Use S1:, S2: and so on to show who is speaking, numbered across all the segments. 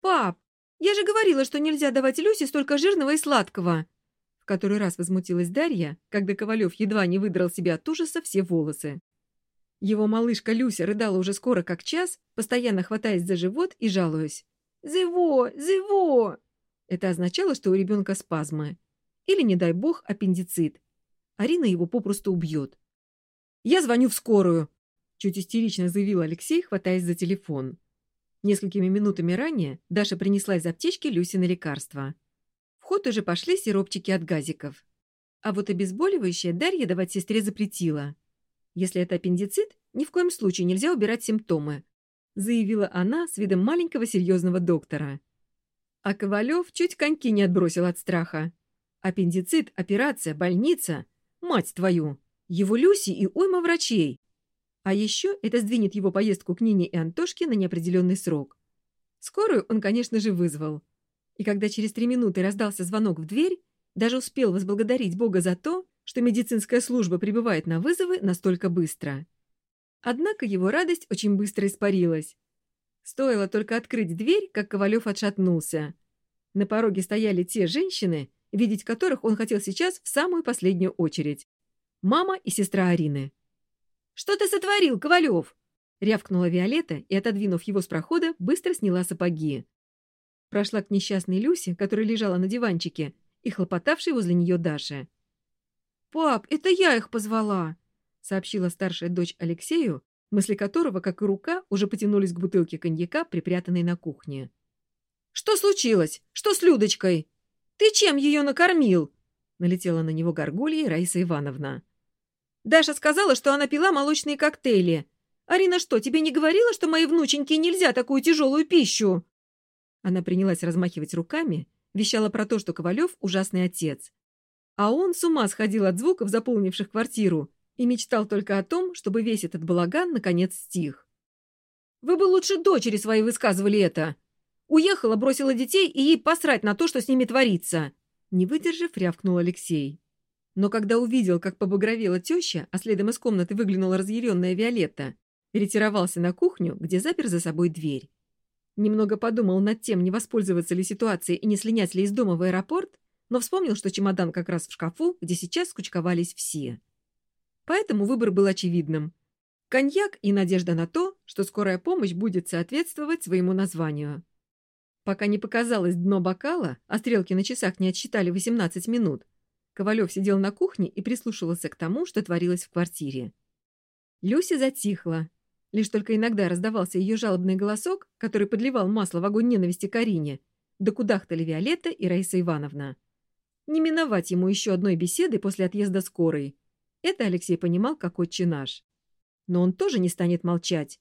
S1: «Пап, я же говорила, что нельзя давать Люсе столько жирного и сладкого!» В который раз возмутилась Дарья, когда Ковалев едва не выдрал себе от ужаса все волосы. Его малышка Люся рыдала уже скоро как час, постоянно хватаясь за живот и жалуясь. «Зево! Зево!» Это означало, что у ребенка спазмы. Или, не дай бог, аппендицит. Арина его попросту убьет. «Я звоню в скорую!» Чуть истерично заявил Алексей, хватаясь за телефон. Несколькими минутами ранее Даша принесла из аптечки Люси на лекарства. В ход уже пошли сиропчики от газиков. А вот обезболивающее Дарья давать сестре запретила. Если это аппендицит, ни в коем случае нельзя убирать симптомы, заявила она с видом маленького серьезного доктора. А Ковалев чуть коньки не отбросил от страха. Аппендицит, операция, больница. Мать твою! Его Люси и уйма врачей. А еще это сдвинет его поездку к Нине и Антошке на неопределенный срок. Скорую он, конечно же, вызвал. И когда через три минуты раздался звонок в дверь, даже успел возблагодарить Бога за то, что медицинская служба прибывает на вызовы настолько быстро. Однако его радость очень быстро испарилась. Стоило только открыть дверь, как Ковалев отшатнулся. На пороге стояли те женщины, видеть которых он хотел сейчас в самую последнюю очередь. Мама и сестра Арины. «Что ты сотворил, Ковалев?» Рявкнула Виолетта и, отодвинув его с прохода, быстро сняла сапоги. Прошла к несчастной Люсе, которая лежала на диванчике, и хлопотавшей возле нее Даше. «Пап, это я их позвала!» — сообщила старшая дочь Алексею, мысли которого, как и рука, уже потянулись к бутылке коньяка, припрятанной на кухне. «Что случилось? Что с Людочкой? Ты чем ее накормил?» — налетела на него горгулья Раиса Ивановна. Даша сказала, что она пила молочные коктейли. Арина что, тебе не говорила, что моей внученьке нельзя такую тяжелую пищу?» Она принялась размахивать руками, вещала про то, что Ковалев – ужасный отец. А он с ума сходил от звуков, заполнивших квартиру, и мечтал только о том, чтобы весь этот балаган наконец стих. «Вы бы лучше дочери своей высказывали это. Уехала, бросила детей, и ей посрать на то, что с ними творится!» Не выдержав, рявкнул Алексей. Но когда увидел, как побагровела теща, а следом из комнаты выглянула разъяренная Виолетта, ретировался на кухню, где запер за собой дверь. Немного подумал над тем, не воспользоваться ли ситуацией и не слинять ли из дома в аэропорт, но вспомнил, что чемодан как раз в шкафу, где сейчас скучковались все. Поэтому выбор был очевидным. Коньяк и надежда на то, что скорая помощь будет соответствовать своему названию. Пока не показалось дно бокала, а стрелки на часах не отсчитали 18 минут, Ковалев сидел на кухне и прислушивался к тому, что творилось в квартире. Люся затихла. Лишь только иногда раздавался ее жалобный голосок, который подливал масло в огонь ненависти Карине, да кудахтали Виолетта и Раиса Ивановна. Не миновать ему еще одной беседы после отъезда скорой. Это Алексей понимал, как отче. Но он тоже не станет молчать.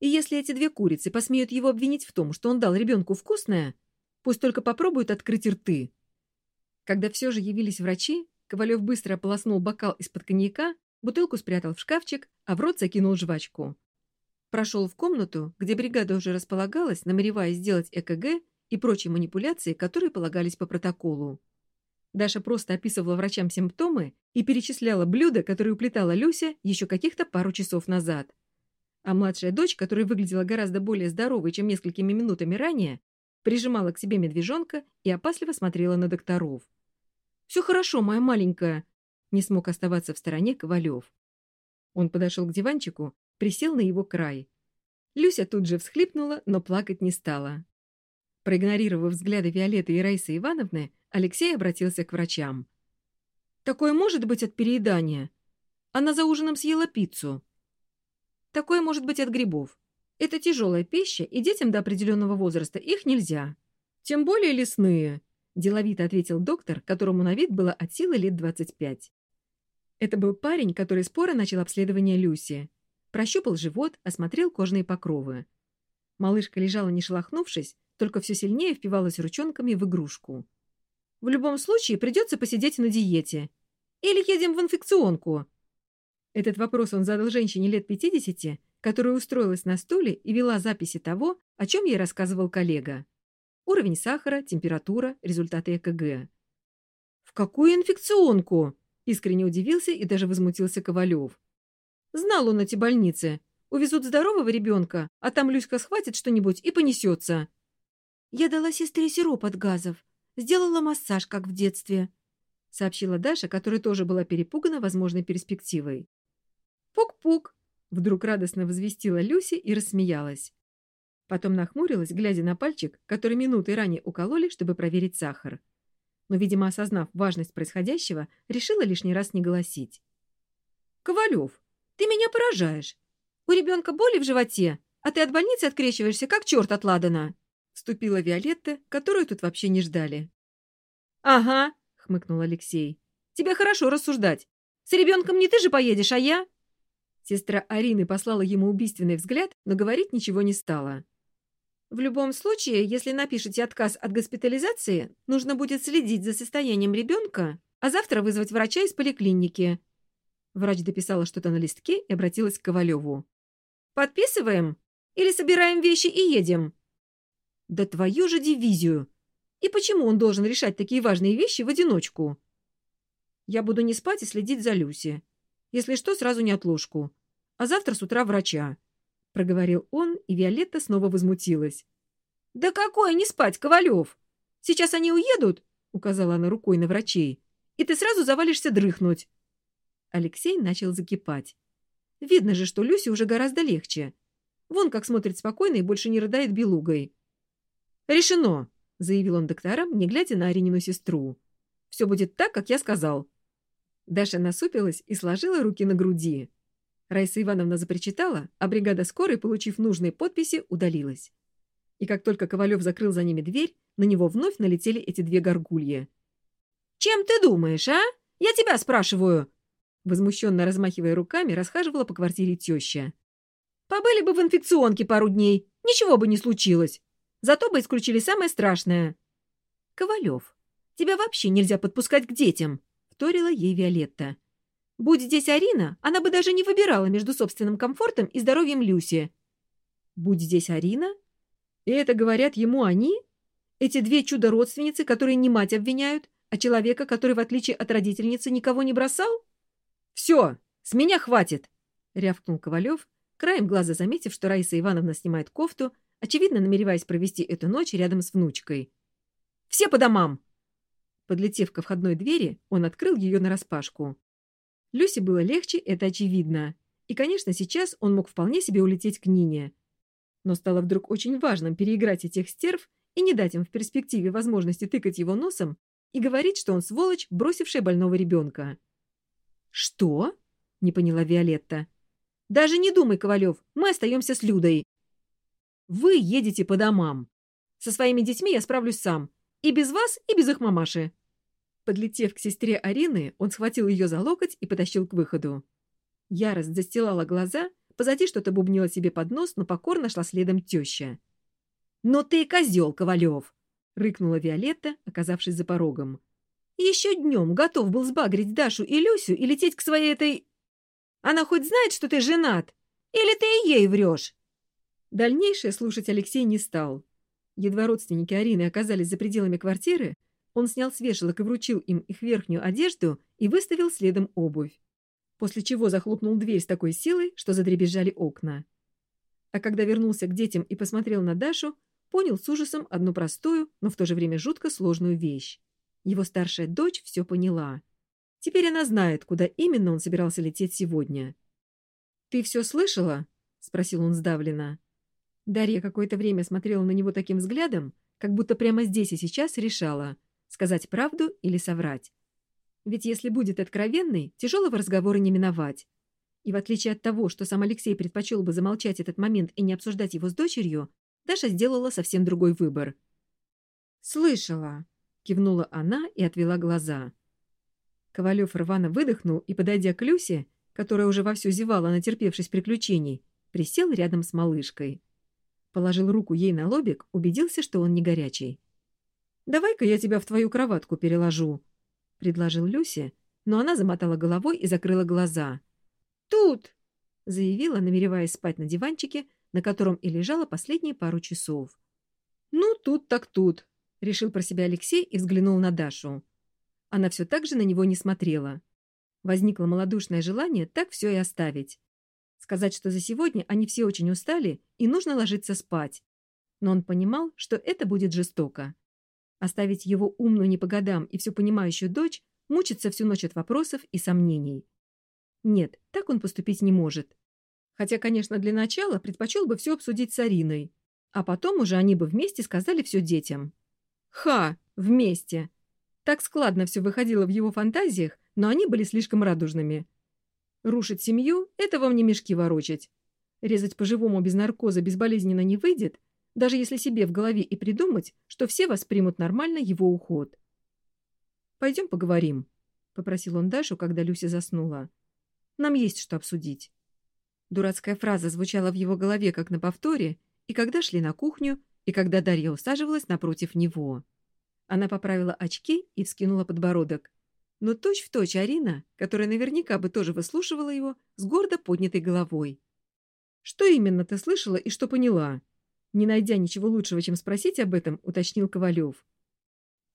S1: И если эти две курицы посмеют его обвинить в том, что он дал ребенку вкусное, пусть только попробуют открыть рты. Когда все же явились врачи, Ковалев быстро ополоснул бокал из-под коньяка, бутылку спрятал в шкафчик, а в рот закинул жвачку. Прошел в комнату, где бригада уже располагалась, намереваясь сделать ЭКГ и прочие манипуляции, которые полагались по протоколу. Даша просто описывала врачам симптомы и перечисляла блюда, которые уплетала Люся еще каких-то пару часов назад. А младшая дочь, которая выглядела гораздо более здоровой, чем несколькими минутами ранее, прижимала к себе медвежонка и опасливо смотрела на докторов. Все хорошо, моя маленькая!» Не смог оставаться в стороне Ковалев. Он подошел к диванчику, присел на его край. Люся тут же всхлипнула, но плакать не стала. Проигнорировав взгляды Виолетты и Раисы Ивановны, Алексей обратился к врачам. «Такое может быть от переедания? Она за ужином съела пиццу. Такое может быть от грибов. Это тяжелая пища, и детям до определенного возраста их нельзя. Тем более лесные деловито ответил доктор, которому на вид было от силы лет 25. Это был парень, который споро начал обследование Люси. Прощупал живот, осмотрел кожные покровы. Малышка лежала не шелохнувшись, только все сильнее впивалась ручонками в игрушку. «В любом случае придется посидеть на диете. Или едем в инфекционку?» Этот вопрос он задал женщине лет 50, которая устроилась на стуле и вела записи того, о чем ей рассказывал коллега. Уровень сахара, температура, результаты ЭКГ. «В какую инфекционку?» – искренне удивился и даже возмутился Ковалев. «Знал он эти больницы. Увезут здорового ребенка, а там Люська схватит что-нибудь и понесется». Я дала сестре сироп от газов, сделала массаж, как в детстве, сообщила Даша, которая тоже была перепугана возможной перспективой. «Пук-пук!» — вдруг радостно возвестила Люси и рассмеялась. Потом нахмурилась, глядя на пальчик, который минуты ранее укололи, чтобы проверить сахар. Но, видимо, осознав важность происходящего, решила лишний раз не голосить. «Ковалев, ты меня поражаешь. У ребенка боли в животе, а ты от больницы открещиваешься, как черт от Ладана!» Вступила Виолетта, которую тут вообще не ждали. «Ага», — хмыкнул Алексей. «Тебе хорошо рассуждать. С ребенком не ты же поедешь, а я?» Сестра Арины послала ему убийственный взгляд, но говорить ничего не стала. В любом случае, если напишите отказ от госпитализации, нужно будет следить за состоянием ребенка, а завтра вызвать врача из поликлиники. Врач дописала что-то на листке и обратилась к Ковалеву. «Подписываем? Или собираем вещи и едем?» «Да твою же дивизию! И почему он должен решать такие важные вещи в одиночку?» «Я буду не спать и следить за Люси. Если что, сразу не отложку. А завтра с утра врача проговорил он, и Виолетта снова возмутилась. «Да какое не спать, Ковалев! Сейчас они уедут!» — указала она рукой на врачей. «И ты сразу завалишься дрыхнуть!» Алексей начал закипать. Видно же, что Люсе уже гораздо легче. Вон как смотрит спокойно и больше не рыдает белугой. «Решено!» — заявил он докторам, не глядя на Аринину сестру. «Все будет так, как я сказал». Даша насупилась и сложила руки на груди. Раиса Ивановна запричитала, а бригада скорой, получив нужные подписи, удалилась. И как только Ковалев закрыл за ними дверь, на него вновь налетели эти две горгульи. «Чем ты думаешь, а? Я тебя спрашиваю!» Возмущенно размахивая руками, расхаживала по квартире теща. «Побыли бы в инфекционке пару дней, ничего бы не случилось. Зато бы исключили самое страшное». «Ковалев, тебя вообще нельзя подпускать к детям», — вторила ей Виолетта. Будь здесь Арина, она бы даже не выбирала между собственным комфортом и здоровьем Люси. Будь здесь Арина? И это говорят ему они? Эти две чудо-родственницы, которые не мать обвиняют, а человека, который, в отличие от родительницы, никого не бросал? «Все, с меня хватит!» — рявкнул Ковалев, краем глаза заметив, что Раиса Ивановна снимает кофту, очевидно намереваясь провести эту ночь рядом с внучкой. «Все по домам!» Подлетев ко входной двери, он открыл ее нараспашку. Люсе было легче, это очевидно. И, конечно, сейчас он мог вполне себе улететь к Нине. Но стало вдруг очень важным переиграть этих стерв и не дать им в перспективе возможности тыкать его носом и говорить, что он сволочь, бросившая больного ребенка. «Что?» — не поняла Виолетта. «Даже не думай, Ковалев, мы остаемся с Людой». «Вы едете по домам. Со своими детьми я справлюсь сам. И без вас, и без их мамаши. Подлетев к сестре Арины, он схватил ее за локоть и потащил к выходу. Ярость застилала глаза, позади что-то бубнила себе под нос, но покорно шла следом теща. «Но ты козел, Ковалев!» — рыкнула Виолетта, оказавшись за порогом. «Еще днем готов был сбагрить Дашу и Люсю и лететь к своей этой... Она хоть знает, что ты женат? Или ты и ей врешь?» Дальнейшее слушать Алексей не стал. Едва родственники Арины оказались за пределами квартиры, он снял с вешалок и вручил им их верхнюю одежду и выставил следом обувь. После чего захлопнул дверь с такой силой, что задребезжали окна. А когда вернулся к детям и посмотрел на Дашу, понял с ужасом одну простую, но в то же время жутко сложную вещь. Его старшая дочь все поняла. Теперь она знает, куда именно он собирался лететь сегодня. «Ты все слышала?» — спросил он сдавленно. Дарья какое-то время смотрела на него таким взглядом, как будто прямо здесь и сейчас решала, сказать правду или соврать. Ведь если будет откровенный, тяжелого разговора не миновать. И в отличие от того, что сам Алексей предпочел бы замолчать этот момент и не обсуждать его с дочерью, Даша сделала совсем другой выбор. «Слышала», — кивнула она и отвела глаза. Ковалев рвано выдохнул и, подойдя к Люсе, которая уже вовсю зевала, натерпевшись приключений, присел рядом с малышкой. Положил руку ей на лобик, убедился, что он не горячий. «Давай-ка я тебя в твою кроватку переложу», — предложил Люси, но она замотала головой и закрыла глаза. «Тут!» — заявила, намереваясь спать на диванчике, на котором и лежала последние пару часов. «Ну, тут так тут», — решил про себя Алексей и взглянул на Дашу. Она все так же на него не смотрела. Возникло малодушное желание так все и оставить. Сказать, что за сегодня они все очень устали и нужно ложиться спать. но он понимал, что это будет жестоко. Оставить его умную не по годам и всю понимающую дочь мучиться всю ночь от вопросов и сомнений. Нет, так он поступить не может. Хотя, конечно, для начала предпочел бы все обсудить с Ариной, а потом уже они бы вместе сказали все детям. Ха! Вместе! Так складно все выходило в его фантазиях, но они были слишком радужными. Рушить семью — это вам не мешки ворочать. Резать по-живому без наркоза безболезненно не выйдет, даже если себе в голове и придумать, что все воспримут нормально его уход. «Пойдем поговорим», — попросил он Дашу, когда Люся заснула. «Нам есть что обсудить». Дурацкая фраза звучала в его голове как на повторе, и когда шли на кухню, и когда Дарья усаживалась напротив него. Она поправила очки и вскинула подбородок. Но точь-в-точь точь Арина, которая наверняка бы тоже выслушивала его, с гордо поднятой головой. «Что именно ты слышала и что поняла?» Не найдя ничего лучшего, чем спросить об этом, уточнил Ковалев.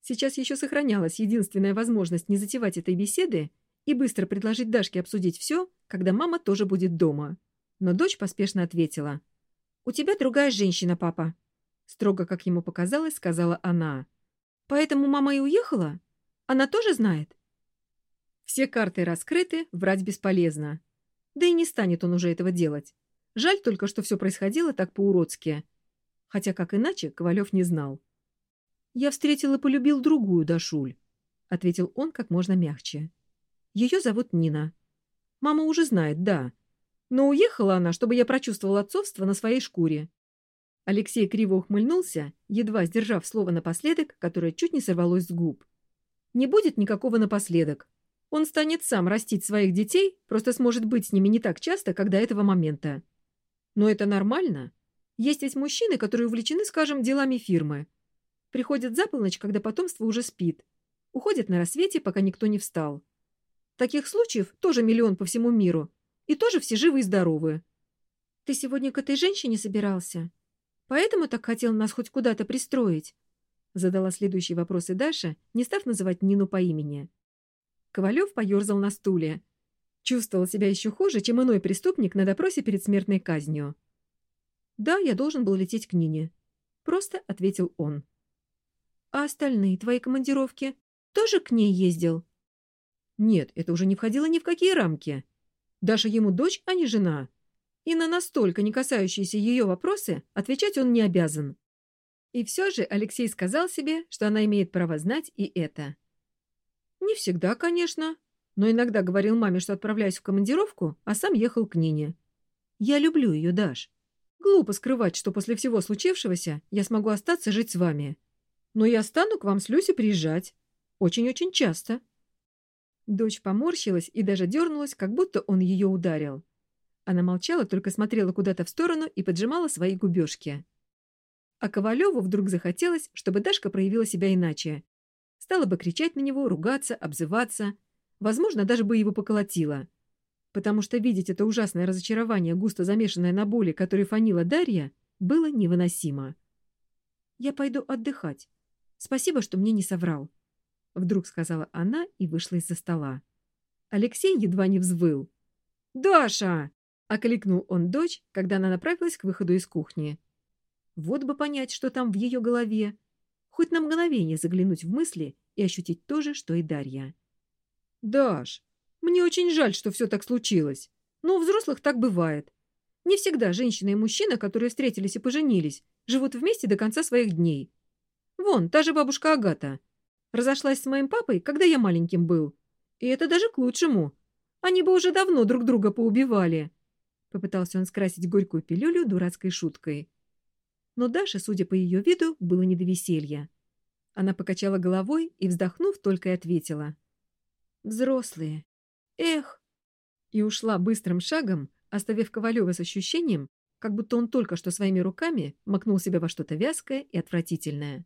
S1: Сейчас еще сохранялась единственная возможность не затевать этой беседы и быстро предложить Дашке обсудить все, когда мама тоже будет дома. Но дочь поспешно ответила. «У тебя другая женщина, папа», — строго, как ему показалось, сказала она. «Поэтому мама и уехала? Она тоже знает?» Все карты раскрыты, врать бесполезно. Да и не станет он уже этого делать. Жаль только, что все происходило так по-уродски. Хотя как иначе, Ковалев не знал. «Я встретил и полюбил другую Дашуль», — ответил он как можно мягче. «Ее зовут Нина. Мама уже знает, да. Но уехала она, чтобы я прочувствовал отцовство на своей шкуре». Алексей криво ухмыльнулся, едва сдержав слово напоследок, которое чуть не сорвалось с губ. «Не будет никакого напоследок. Он станет сам растить своих детей, просто сможет быть с ними не так часто, как до этого момента. Но это нормально. Есть ведь мужчины, которые увлечены, скажем, делами фирмы. Приходят за полночь, когда потомство уже спит. Уходят на рассвете, пока никто не встал. Таких случаев тоже миллион по всему миру. И тоже все живы и здоровы. Ты сегодня к этой женщине собирался? Поэтому так хотел нас хоть куда-то пристроить? Задала следующий вопрос и Даша, не став называть Нину по имени. Ковалев поерзал на стуле. Чувствовал себя еще хуже, чем иной преступник на допросе перед смертной казнью. «Да, я должен был лететь к Нине», — просто ответил он. «А остальные твои командировки? Тоже к ней ездил?» «Нет, это уже не входило ни в какие рамки. Даша ему дочь, а не жена. И на настолько не касающиеся ее вопросы отвечать он не обязан». И все же Алексей сказал себе, что она имеет право знать и это. Не всегда, конечно, но иногда говорил маме, что отправляюсь в командировку, а сам ехал к Нине. Я люблю ее, Даш. Глупо скрывать, что после всего случившегося я смогу остаться жить с вами. Но я стану к вам с Люси приезжать. Очень-очень часто. Дочь поморщилась и даже дернулась, как будто он ее ударил. Она молчала, только смотрела куда-то в сторону и поджимала свои губежки. А Ковалеву вдруг захотелось, чтобы Дашка проявила себя иначе, стала бы кричать на него, ругаться, обзываться, возможно, даже бы его поколотила. Потому что видеть это ужасное разочарование, густо замешанное на боли, которой фанила Дарья, было невыносимо. «Я пойду отдыхать. Спасибо, что мне не соврал», — вдруг сказала она и вышла из-за стола. Алексей едва не взвыл. «Даша!» — окликнул он дочь, когда она направилась к выходу из кухни. Вот бы понять, что там в ее голове хоть на мгновение заглянуть в мысли и ощутить то же, что и Дарья. «Даш, мне очень жаль, что все так случилось. Но у взрослых так бывает. Не всегда женщина и мужчина, которые встретились и поженились, живут вместе до конца своих дней. Вон, та же бабушка Агата. Разошлась с моим папой, когда я маленьким был. И это даже к лучшему. Они бы уже давно друг друга поубивали». Попытался он скрасить горькую пилюлю дурацкой шуткой но Даше, судя по ее виду, было не до веселья. Она покачала головой и, вздохнув, только и ответила. «Взрослые. Эх!» И ушла быстрым шагом, оставив Ковалева с ощущением, как будто он только что своими руками макнул себя во что-то вязкое и отвратительное.